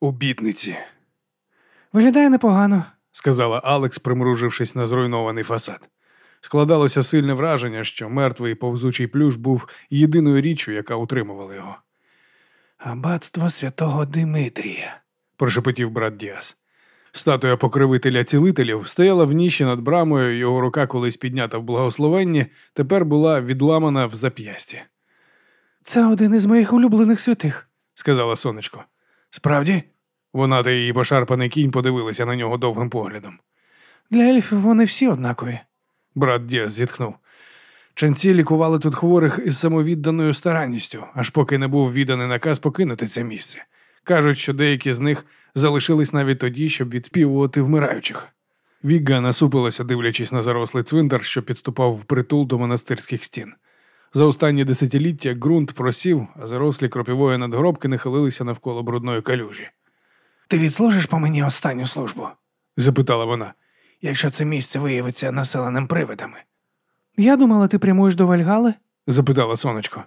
обітниці, Виглядає непогано. сказала Алекс, примружившись на зруйнований фасад. Складалося сильне враження, що мертвий повзучий плюш був єдиною річчю, яка утримувала його. Аббатство святого Димитрія. прошепотів брат Діас. Статуя покровителя цілителів стояла в ніші над брамою, його рука, колись піднята в благословенні, тепер була відламана в зап'ясті, Це один із моїх улюблених святих. сказала сонечко. Справді? Вона та її пошарпаний кінь подивилися на нього довгим поглядом. Для ельфів вони всі однакові. Брат Діас зітхнув. Ченці лікували тут хворих із самовідданою старанністю, аж поки не був відданий наказ покинути це місце. Кажуть, що деякі з них залишились навіть тоді, щоб відспівувати вмираючих. Вігга насупилася, дивлячись на зарослий цвинтар, що підступав впритул до монастирських стін. За останні десятиліття ґрунт просів, а зарослі кропівої надгробки нахилилися навколо брудної калюжі. Ти відслужиш по мені останню службу, Запитала вона. якщо це місце виявиться населеним привидами. Я думала, ти прямуєш до Вальгали? Запитала сонечко.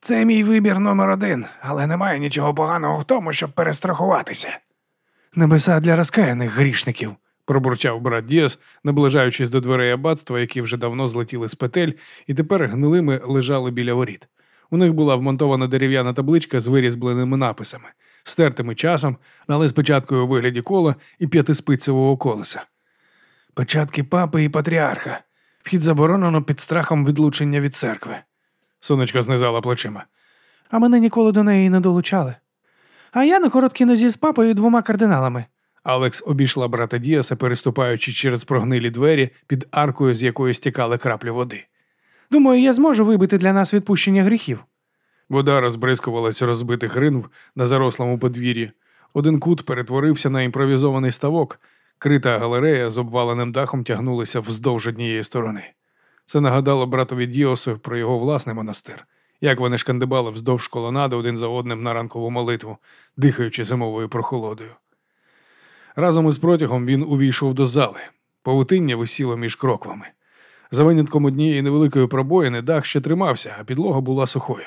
Це мій вибір номер один, але немає нічого поганого в тому, щоб перестрахуватися. Небеса для розкаяних грішників. Пробурчав брат Діас, наближаючись до дверей аббатства, які вже давно злетіли з петель, і тепер гнилими лежали біля воріт. У них була вмонтована дерев'яна табличка з вирізбленими написами, стертими часом, але з печаткою у вигляді кола і п'ятиспицевого колеса. Печатки папи і патріарха. Вхід заборонено під страхом відлучення від церкви. Сонечко знизала плечима. А мене ніколи до неї не долучали. А я на короткій нозі з папою і двома кардиналами. Алекс обійшла брата Діаса, переступаючи через прогнилі двері під аркою, з якої стікали краплі води. Думаю, я зможу вибити для нас відпущення гріхів. Вода розбризкувалась розбитих ринв на зарослому подвір'ї. Один кут перетворився на імпровізований ставок. Крита галерея з обваленим дахом тягнулася вздовж однієї сторони. Це нагадало братові Діосу про його власний монастир, як вони шкандибали вздовж колонади один за одним на ранкову молитву, дихаючи зимовою прохолодою. Разом із протягом він увійшов до зали. Павутиння висіло між кроквами. За винятком однієї невеликої пробоїни дах ще тримався, а підлога була сухою.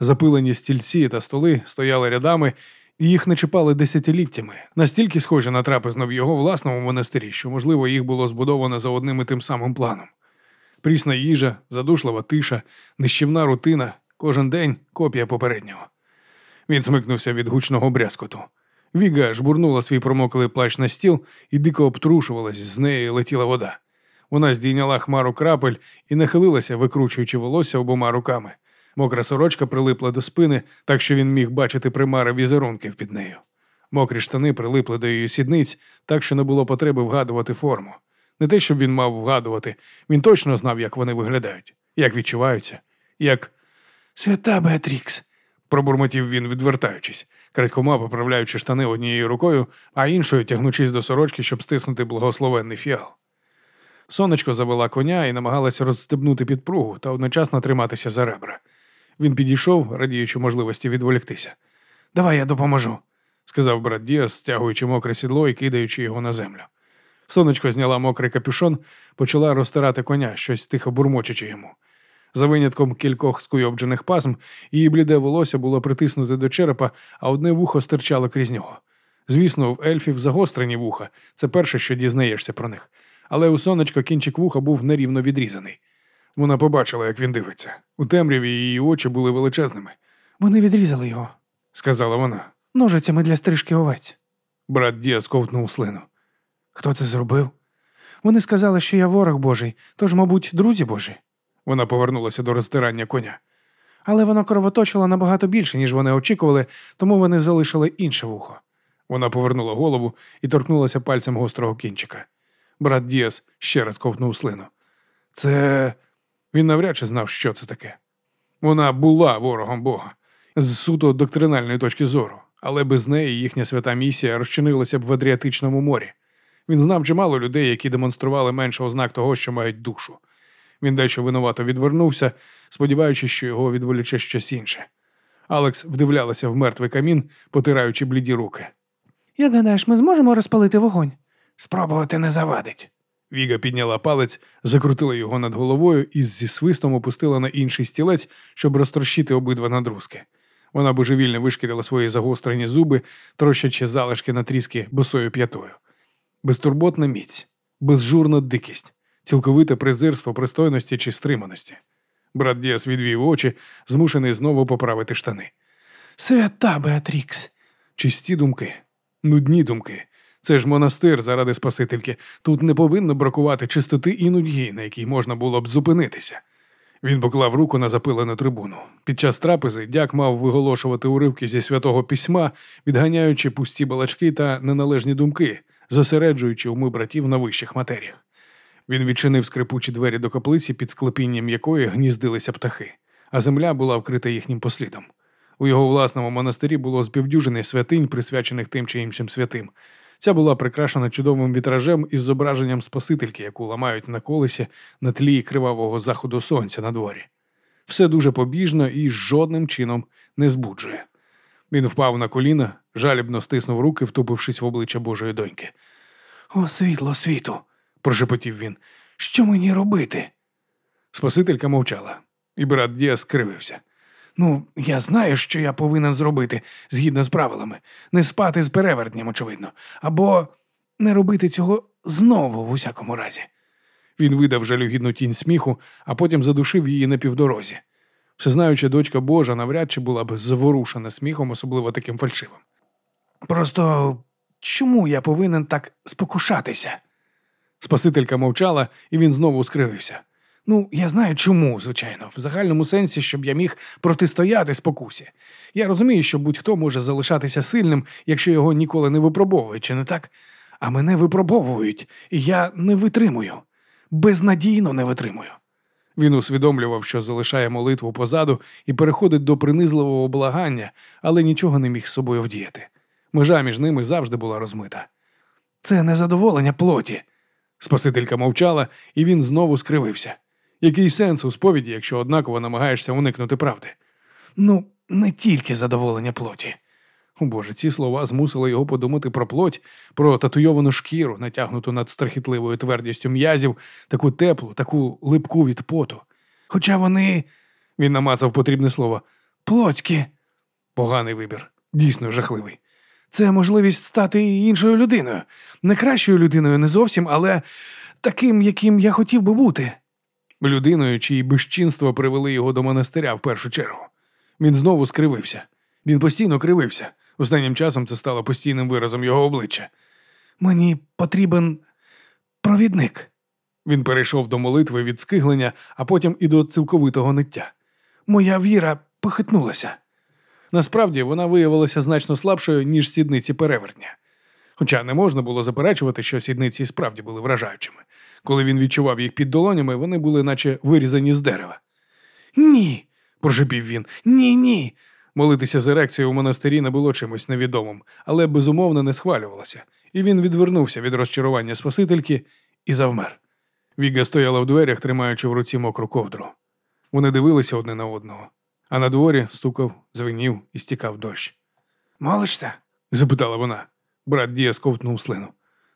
Запилені стільці та столи стояли рядами, і їх не чіпали десятиліттями, настільки схожі на трапезно в його власному монастирі, що, можливо, їх було збудовано за одним і тим самим планом. Прісна їжа, задушлива тиша, нищівна рутина, кожен день копія попереднього. Він смикнувся від гучного брязкоту. Віга жбурнула свій промоклий плащ на стіл і дико обтрушувалась, з неї летіла вода. Вона здійняла хмару крапель і нахилилася, викручуючи волосся обома руками. Мокра сорочка прилипла до спини, так що він міг бачити примари візерунків під нею. Мокрі штани прилипли до її сідниць, так що не було потреби вгадувати форму. Не те, щоб він мав вгадувати, він точно знав, як вони виглядають, як відчуваються, як Свята Беатрікс. пробурмотів він, відвертаючись, крадькома поправляючи штани однією рукою, а іншою тягнучись до сорочки, щоб стиснути благословенний фіал. Сонечко завела коня і намагалася розстебнути підпругу та одночасно триматися за ребра. Він підійшов, радіючи можливості відволіктися. Давай я допоможу. сказав брат Діас, стягуючи мокре сідло і кидаючи його на землю. Сонечко зняла мокрий капюшон, почала розтирати коня, щось тихо бурмочучи йому. За винятком кількох скуйовджених пасм, її бліде волосся було притиснуте до черепа, а одне вухо стирчало крізь нього. Звісно, в ельфів загострені вуха, це перше, що дізнаєшся про них. Але у сонечка кінчик вуха був нерівно відрізаний. Вона побачила, як він дивиться. У темряві її очі були величезними, Вони відрізали його сказала вона. ножицями для стрижки овець. Брат Діас ковтнув слину. Хто це зробив? Вони сказали, що я ворог Божий, тож, мабуть, друзі Божі. Вона повернулася до розтирання коня. Але воно кровоточило набагато більше, ніж вони очікували, тому вони залишили інше вухо. Вона повернула голову і торкнулася пальцем гострого кінчика. Брат Діас ще раз ковтнув слину. Це він навряд чи знав, що це таке. Вона була ворогом Бога з суто доктринальної точки зору, але без неї їхня свята місія розчинилася б в Адріатичному морі. Він знав чимало людей, які демонстрували менше ознак того, що мають душу. Він дещо винувато відвернувся, сподіваючись, що його відволіче щось інше. Алекс вдивлялася в мертвий камін, потираючи бліді руки. Як гадаєш, ми зможемо розпалити вогонь? Спробувати не завадить. Віга підняла палець, закрутила його над головою і зі свистом опустила на інший стілець, щоб розтрощити обидва надрузки. Вона божевільно вишкірила свої загострені зуби, трощачи залишки на тріски босою п'ятою. Безтурботна міць, безжурна дикість, цілковите презирство пристойності чи стриманості. Брат Діас відвів очі, змушений знову поправити штани. Свята Беатрікс. Чисті думки, нудні думки. Це ж монастир заради Спасительки. Тут не повинно бракувати чистоти і нудьги, на якій можна було б зупинитися. Він поклав руку на запилену трибуну. Під час трапези дяк мав виголошувати уривки зі святого письма, відганяючи пусті балачки та неналежні думки, зосереджуючи уми братів на вищих матеріях. Він відчинив скрипучі двері до каплиці, під склепінням якої гніздилися птахи, а земля була вкрита їхнім послідом. У його власному монастирі було збівдюжини святинь, присвячених тим чи іншим святим. Ця була прикрашена чудовим вітражем із зображенням Спасительки, яку ламають на колесі на тлі кривавого заходу сонця на дворі. Все дуже побіжно і жодним чином не збуджує. Він впав на коліна, жалібно стиснув руки, втупившись в обличчя Божої доньки. О, світло світу. Прошепотів він. Що мені робити? Спасителька мовчала, і брат Діас скривився. Ну, я знаю, що я повинен зробити згідно з правилами, не спати з перевертням, очевидно, або не робити цього знову в усякому разі. Він видав жалюгідну тінь сміху, а потім задушив її на півдорозі. Всезнаюча дочка Божа навряд чи була б заворушена сміхом, особливо таким фальшивим. Просто чому я повинен так спокушатися? Спасителька мовчала, і він знову скривився. Ну, я знаю чому, звичайно, в загальному сенсі, щоб я міг протистояти спокусі. Я розумію, що будь-хто може залишатися сильним, якщо його ніколи не випробовують, чи не так? А мене випробовують, і я не витримую, безнадійно не витримую. Він усвідомлював, що залишає молитву позаду і переходить до принизливого благання, але нічого не міг з собою вдіяти. Межа між ними завжди була розмита. Це незадоволення плоті. Спасителька мовчала, і він знову скривився. Який сенс у сповіді, якщо однаково намагаєшся уникнути правди? Ну, не тільки задоволення плоті. О Боже, ці слова змусили його подумати про плоть, про татуйовану шкіру, натягнуту над страхітливою твердістю м'язів, таку теплу, таку липку від поту. Хоча вони Він намацав потрібне слово. плотські. Поганий вибір, дійсно жахливий. Це можливість стати іншою людиною. Не кращою людиною, не зовсім, але таким, яким я хотів би бути. Людиною, чиї безчинства привели його до монастиря в першу чергу. Він знову скривився. Він постійно кривився. Останнім часом це стало постійним виразом його обличчя. Мені потрібен провідник. Він перейшов до молитви від скиглення, а потім і до цілковитого ниття. Моя віра похитнулася. Насправді вона виявилася значно слабшою, ніж сідниці перевертня. Хоча не можна було заперечувати, що сідниці справді були вражаючими. Коли він відчував їх під долонями, вони були наче вирізані з дерева. Ні, Прошепів він. ні, ні. Молитися з ерекцією у монастирі не було чимось невідомим, але безумовно не схвалювалося, і він відвернувся від розчарування Спасительки і завмер. Віга стояла в дверях, тримаючи в руці мокру ковдру. Вони дивилися одне на одного, а на дворі стукав, звенів і стікав дощ. Молишся? Запитала вона. Брат Дія сковтнув слину.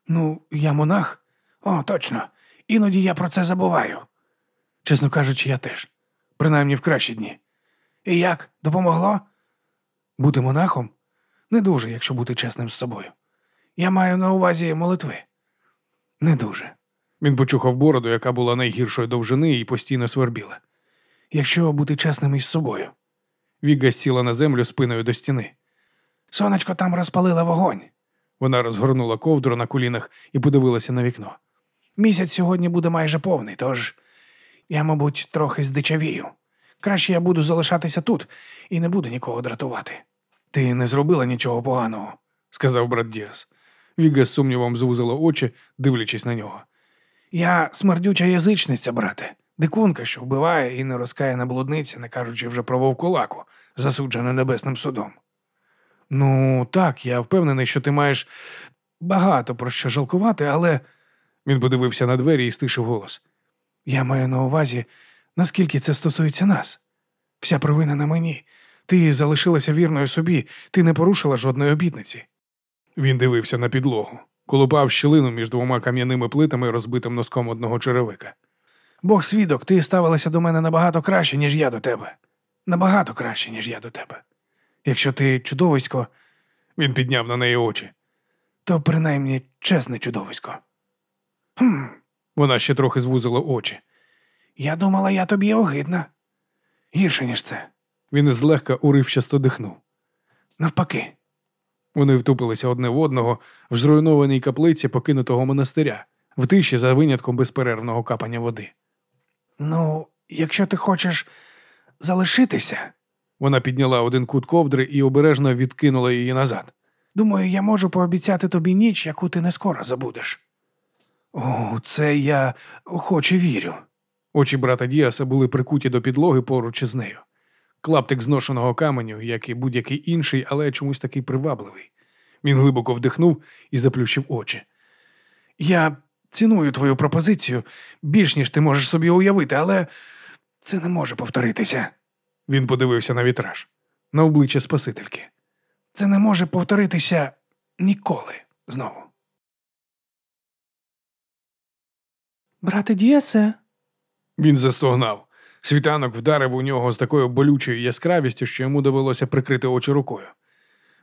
Ну, я монах. О, точно. Іноді я про це забуваю. Чесно кажучи, я теж. Принаймні в кращі дні. І як? Допомогло? Бути монахом? Не дуже, якщо бути чесним з собою. Я маю на увазі молитви. Не дуже. Він почухав бороду, яка була найгіршої довжини, і постійно свербіла. Якщо бути чесним із собою. Віга сіла на землю спиною до стіни. Сонечко там розпалила вогонь. Вона розгорнула ковдру на колінах і подивилася на вікно. Місяць сьогодні буде майже повний, тож я, мабуть, трохи здичавію. Краще я буду залишатися тут і не буду нікого дратувати. Ти не зробила нічого поганого, сказав брат Діас. Віга з сумнівом звузила очі, дивлячись на нього. Я смердюча язичниця, брате, дикунка, що вбиває і не розкаяна блудниця, не кажучи вже про вовкулаку, засуджену небесним судом. Ну, так, я впевнений, що ти маєш Багато про що жалкувати, але Він подивився на двері і стишив голос. я маю на увазі, наскільки це стосується нас. Вся провина на мені. Ти залишилася вірною собі, ти не порушила жодної обітниці. Він дивився на підлогу, колупав щілину між двома кам'яними плитами, розбитим носком одного черевика. Бог свідок, ти ставилася до мене набагато краще, ніж я до тебе. Набагато краще, ніж я до тебе. Якщо ти чудовисько, Він підняв на неї очі. то принаймні чесне чудовисько. Хм, Вона ще трохи звузила очі. я думала, я тобі огидна. Гірше, ніж це. Він злегка уривчасто дихнув. Навпаки. Вони втупилися одне в одного в зруйнованій каплиці покинутого монастиря, в тиші за винятком безперервного капання води. Ну, якщо ти хочеш залишитися, Вона підняла один кут ковдри і обережно відкинула її назад. думаю, я можу пообіцяти тобі ніч, яку ти не скоро забудеш. О, це я охоче вірю. Очі брата Діаса були прикуті до підлоги поруч із нею. Клаптик зношеного каменю, як і будь-який інший, але чомусь такий привабливий. Він глибоко вдихнув і заплющив очі. Я ціную твою пропозицію більш ніж ти можеш собі уявити, але це не може повторитися. Він подивився на вітраж, на обличчя Спасительки. Це не може повторитися ніколи знову. Брате Діасе, Він застогнав. Світанок вдарив у нього з такою болючою яскравістю, що йому довелося прикрити очі рукою.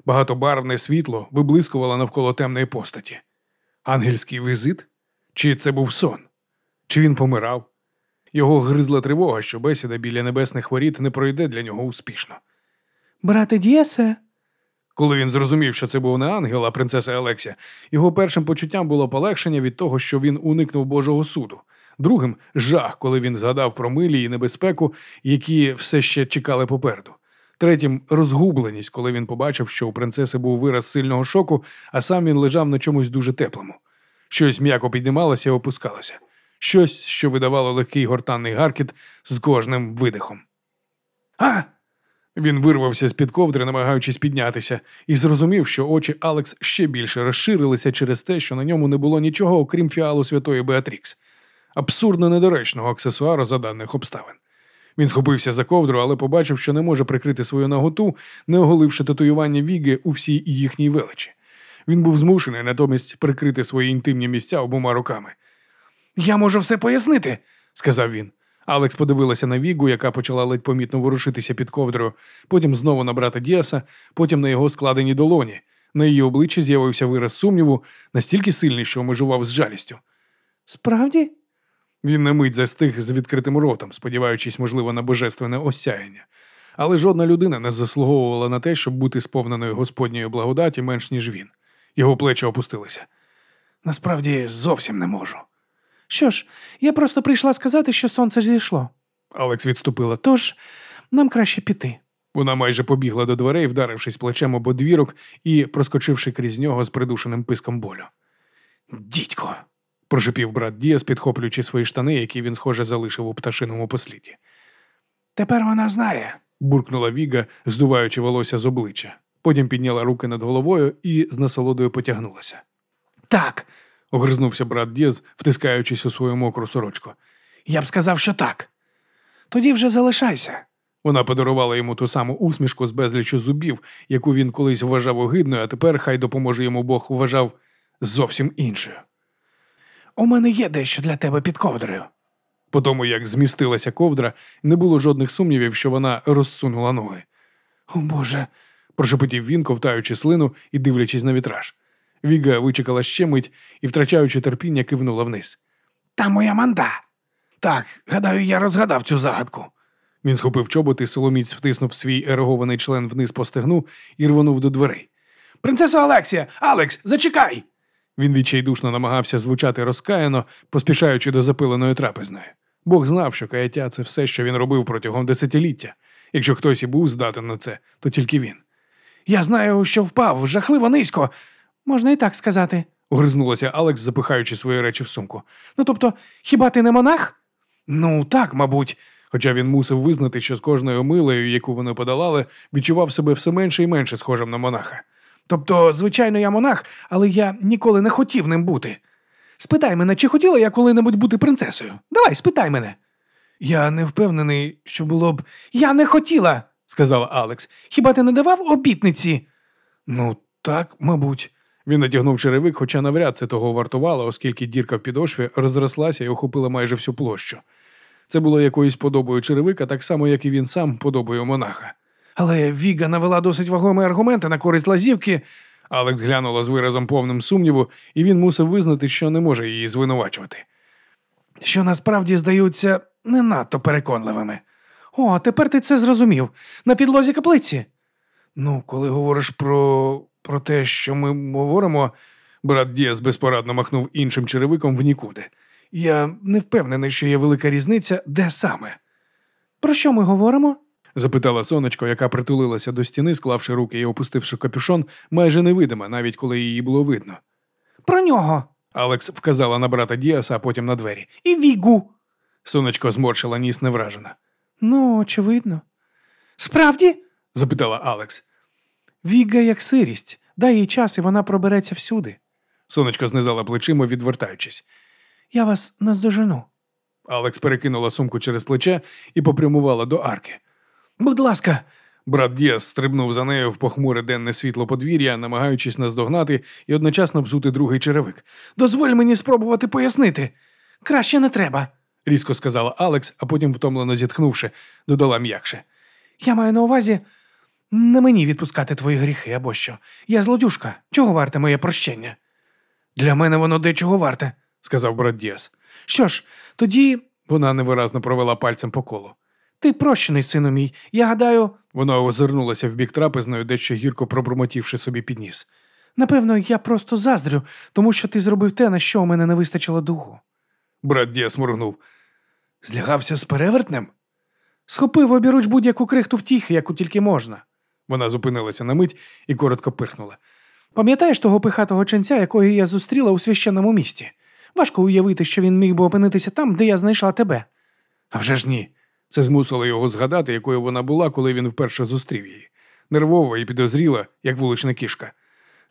Багатобарвне світло виблискувало навколо темної постаті. Ангельський візит? Чи це був сон? Чи він помирав? Його гризла тривога, що бесіда біля небесних воріт не пройде для нього успішно. брате Діасе, Коли він зрозумів, що це був не ангел, а принцеса Елексія, його першим почуттям було полегшення від того, що він уникнув Божого суду. Другим жах, коли він згадав про милі і небезпеку, які все ще чекали попереду. Третім розгубленість, коли він побачив, що у принцеси був вираз сильного шоку, а сам він лежав на чомусь дуже теплому. Щось м'яко піднімалося і опускалося. Щось, що видавало легкий гортанний гаркіт з кожним видихом. а, Він вирвався з-під ковдри, намагаючись піднятися, і зрозумів, що очі Алекс ще більше розширилися через те, що на ньому не було нічого, окрім фіалу святої Беатрікс, абсурдно недоречного аксесуару за даних обставин. Він схопився за ковдру, але побачив, що не може прикрити свою наготу, не оголивши татуювання віги у всій їхній величі. Він був змушений натомість прикрити свої інтимні місця обома руками. я можу все пояснити. сказав він. Алекс подивилася на Вігу, яка почала ледь помітно ворушитися під ковдрою, потім знову на брата Діаса, потім на його складені долоні. На її обличчі з'явився вираз сумніву, настільки сильний, що межував з жалістю. Справді? Він на мить застиг з відкритим ротом, сподіваючись, можливо, на божественне осяяння. Але жодна людина не заслуговувала на те, щоб бути сповненою Господньої благодаті менш ніж він. Його плечі опустилися. Насправді зовсім не можу. Що ж, я просто прийшла сказати, що сонце зійшло. Алекс відступила. Тож нам краще піти. Вона майже побігла до дверей, вдарившись плечем об одвірок і проскочивши крізь нього з придушеним писком болю. Дідько. прошепів брат Діас, підхоплюючи свої штани, які він, схоже, залишив у пташиному посліді. Тепер вона знає. Буркнула Віга, здуваючи волосся з обличчя. Потім підняла руки над головою і з насолодою потягнулася. Так, Огризнувся брат Діас, втискаючись у свою мокру сорочку. я б сказав, що так. Тоді вже залишайся. Вона подарувала йому ту саму усмішку з безлічу зубів, яку він колись вважав огидною, а тепер хай допоможе йому Бог вважав зовсім іншою. У мене є дещо для тебе під ковдрою. По тому, як змістилася ковдра, не було жодних сумнівів, що вона розсунула ноги. О Боже, прошепотів він, ковтаючи слину і дивлячись на вітраж. Віга вичекала ще мить і, втрачаючи терпіння, кивнула вниз. там моя манда. Так, гадаю, я розгадав цю загадку. Він схопив чобот і соломіць втиснув свій ерегований член вниз по стегну і рвонув до дверей. Принцесо Алексія, Алекс, зачекай! Він відчайдушно намагався звучати розкаяно, поспішаючи до запиленої трапезної. Бог знав, що каяття це все, що він робив протягом десятиліття. Якщо хтось і був здатен на це, то тільки він. Я знаю, що впав жахливо низько. Можна і так сказати. Огризнулася Алекс, запихаючи свої речі в сумку. Ну тобто, хіба ти не монах? Ну, так, мабуть. Хоча він мусив визнати, що з кожною милою, яку вони подолали, відчував себе все менше і менше схожим на монаха. Тобто, звичайно, я монах, але я ніколи не хотів ним бути. Спитай мене, чи хотіла я коли-небудь бути принцесою? Давай, спитай мене. Я не впевнений, що було б, Я не хотіла, сказала Алекс. Хіба ти не давав обітниці? Ну, так, мабуть. Він натягнув черевик, хоча навряд це того вартувало, оскільки дірка в підошві розрослася і охопила майже всю площу. Це було якоюсь подобою черевика, так само, як і він сам подобою монаха. Але Віга навела досить вагомі аргументи на користь лазівки. Алекс глянула з виразом повним сумніву, і він мусив визнати, що не може її звинувачувати. що насправді здаються не надто переконливими. О, тепер ти це зрозумів. На підлозі каплиці. Ну, коли говориш про, про те, що ми говоримо, Брат Діас безпорадно махнув іншим черевиком в нікуди. я не впевнений, що є велика різниця, де саме. Про що ми говоримо? запитала сонечко, яка притулилася до стіни, склавши руки і опустивши капюшон, майже невидима, навіть коли її було видно. Про нього. Алекс вказала на брата Діаса, а потім на двері. І Вігу. Сонечко зморщила ніс невражена. Ну, очевидно. Справді? запитала Алекс. Віга як сирість. Дай їй час, і вона пробереться всюди. Сонечко знизала плечима, відвертаючись. Я вас наздожену. Алекс перекинула сумку через плече і попрямувала до арки. Будь ласка, Брат Діас стрибнув за нею в похмуре денне світло подвір'я, намагаючись наздогнати і одночасно взути другий черевик. дозволь мені спробувати пояснити. Краще не треба. Різко сказала Алекс, а потім, втомлено зітхнувши, додала м'якше. Я маю на увазі не мені відпускати твої гріхи або що. Я злодюжка. Чого варте моє прощення? Для мене воно дечого варте, сказав брат Діас. Що ж, тоді Вона невиразно провела пальцем по колу. ти прощений, сину мій. Я гадаю, Вона озирнулася в бік трапезної, дещо гірко пробурмотівши собі під ніс. напевно, я просто заздрю, тому що ти зробив те, на що у мене не вистачило духу. Брат Діас моргнув. Злягався з перевертнем? Схопив обіруч будь-яку крихту втіхи, яку тільки можна. Вона зупинилася на мить і коротко пирхнула. Пам'ятаєш того пихатого ченця, якого я зустріла у священному місті? Важко уявити, що він міг би опинитися там, де я знайшла тебе. А вже ж ні. Це змусило його згадати, якою вона була, коли він вперше зустрів її. Нервова і підозріла, як вулична кішка.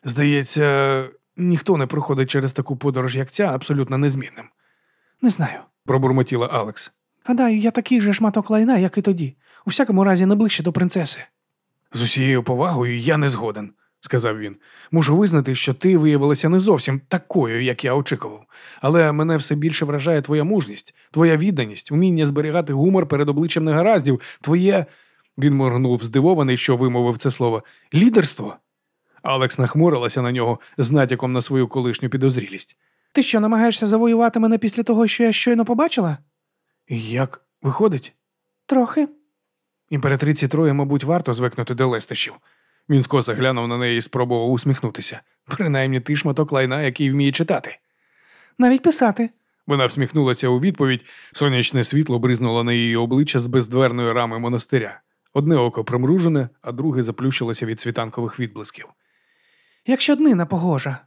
Здається, ніхто не проходить через таку подорож, як ця, абсолютно незмінним, Не знаю. Пробурмотіла Алекс. Гадаю, я такий же шматок лайна, як і тоді. У всякому разі, не ближче до принцеси. З усією повагою я не згоден, сказав він. Мушу визнати, що ти виявилася не зовсім такою, як я очікував. Але мене все більше вражає твоя мужність, твоя відданість, вміння зберігати гумор перед обличчям негараздів, твоє. Він моргнув здивований, що вимовив це слово лідерство. Алекс нахмурилася на нього з натяком на свою колишню підозрілість. Ти що, намагаєшся завоювати мене після того, що я щойно побачила? Як виходить? Трохи. Імператриці Троє, мабуть, варто звикнути до лестощів. Він скоса глянув на неї і спробував усміхнутися. Принаймні ти шматок лайна, який вміє читати. Навіть писати. Вона всміхнулася у відповідь. Сонячне світло бризнуло на її обличчя з бездверної рами монастиря. Одне око примружене, а друге заплющилося від світанкових відблисків. Якщо днина погожа,